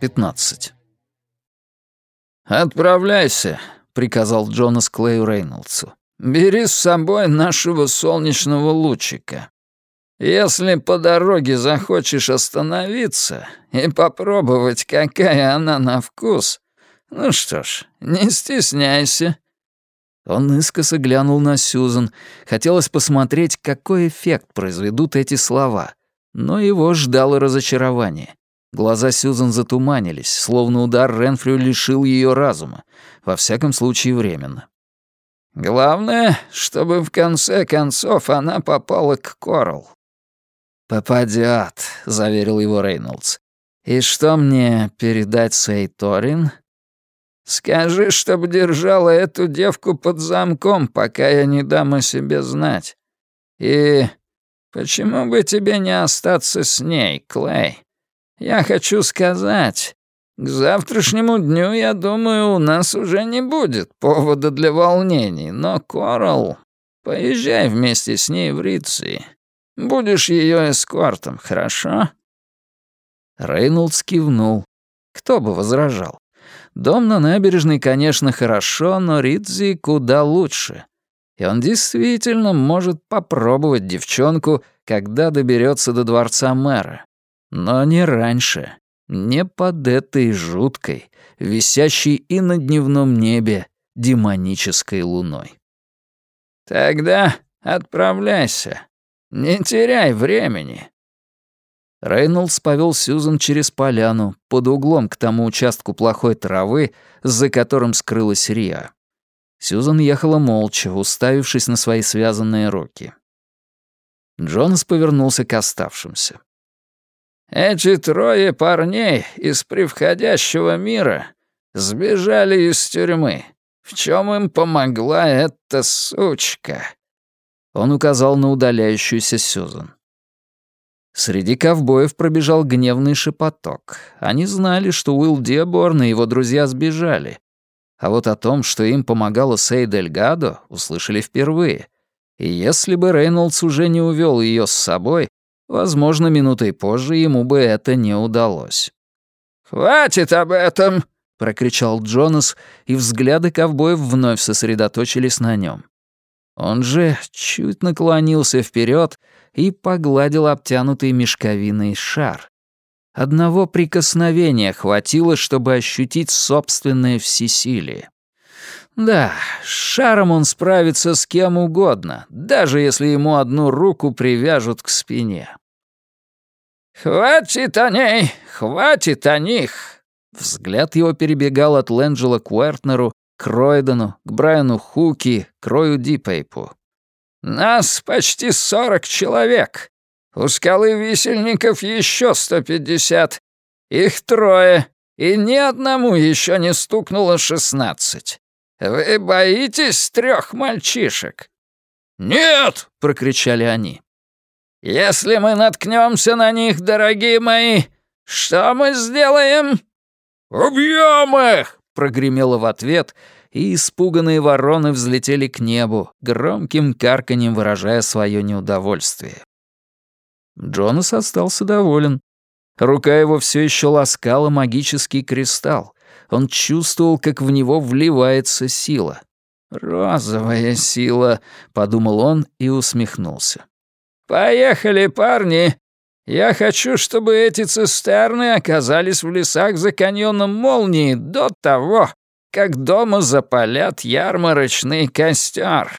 Пятнадцать. «Отправляйся», — приказал Джонас Клею Рейнольдсу. «Бери с собой нашего солнечного лучика. Если по дороге захочешь остановиться и попробовать, какая она на вкус, ну что ж, не стесняйся». Он искоса глянул на Сьюзан. Хотелось посмотреть, какой эффект произведут эти слова. Но его ждало разочарование. Глаза Сьюзан затуманились, словно удар Ренфрю лишил ее разума. Во всяком случае, временно. «Главное, чтобы в конце концов она попала к Корал», «Попадёт», — заверил его Рейнольдс. «И что мне передать Сейторин?» «Скажи, чтобы держала эту девку под замком, пока я не дам о себе знать. И почему бы тебе не остаться с ней, Клей? Я хочу сказать, к завтрашнему дню, я думаю, у нас уже не будет повода для волнений, но, Корал, поезжай вместе с ней в Риции. Будешь ее эскортом, хорошо?» Рейнольдс кивнул. Кто бы возражал? Дом на набережной, конечно, хорошо, но Ридзи куда лучше. И он действительно может попробовать девчонку, когда доберется до дворца мэра. Но не раньше. Не под этой жуткой, висящей и на дневном небе демонической луной. «Тогда отправляйся», «Не теряй времени!» Рейнольдс повел Сьюзан через поляну, под углом к тому участку плохой травы, за которым скрылась Риа. Сьюзан ехала молча, уставившись на свои связанные руки. Джонас повернулся к оставшимся. «Эти трое парней из превходящего мира сбежали из тюрьмы. В чем им помогла эта сучка?» Он указал на удаляющуюся Сюзан. Среди ковбоев пробежал гневный шепоток. Они знали, что Уилл Деборн и его друзья сбежали. А вот о том, что им помогала Сей Дельгадо, услышали впервые. И если бы Рейнольдс уже не увел ее с собой, возможно, минутой позже ему бы это не удалось. «Хватит об этом!» — прокричал Джонас, и взгляды ковбоев вновь сосредоточились на нем. Он же чуть наклонился вперед и погладил обтянутый мешковиной шар. Одного прикосновения хватило, чтобы ощутить собственное всесилие. Да, с шаром он справится с кем угодно, даже если ему одну руку привяжут к спине. «Хватит о ней! Хватит о них!» Взгляд его перебегал от Лэнджела к Уэртнеру, к Ройдену, к Брайану Хуки, к Рою Дипейпу. «Нас почти сорок человек. У скалы висельников еще сто пятьдесят. Их трое, и ни одному еще не стукнуло шестнадцать. Вы боитесь трех мальчишек?» «Нет!» — прокричали они. «Если мы наткнемся на них, дорогие мои, что мы сделаем?» «Убьем их!» Прогремело в ответ, и испуганные вороны взлетели к небу, громким карканьем выражая свое неудовольствие. Джонас остался доволен. Рука его все еще ласкала магический кристалл. Он чувствовал, как в него вливается сила. «Розовая сила», — подумал он и усмехнулся. «Поехали, парни! Я хочу, чтобы эти цистерны оказались в лесах за каньоном молнии до того, как дома запалят ярмарочный костер.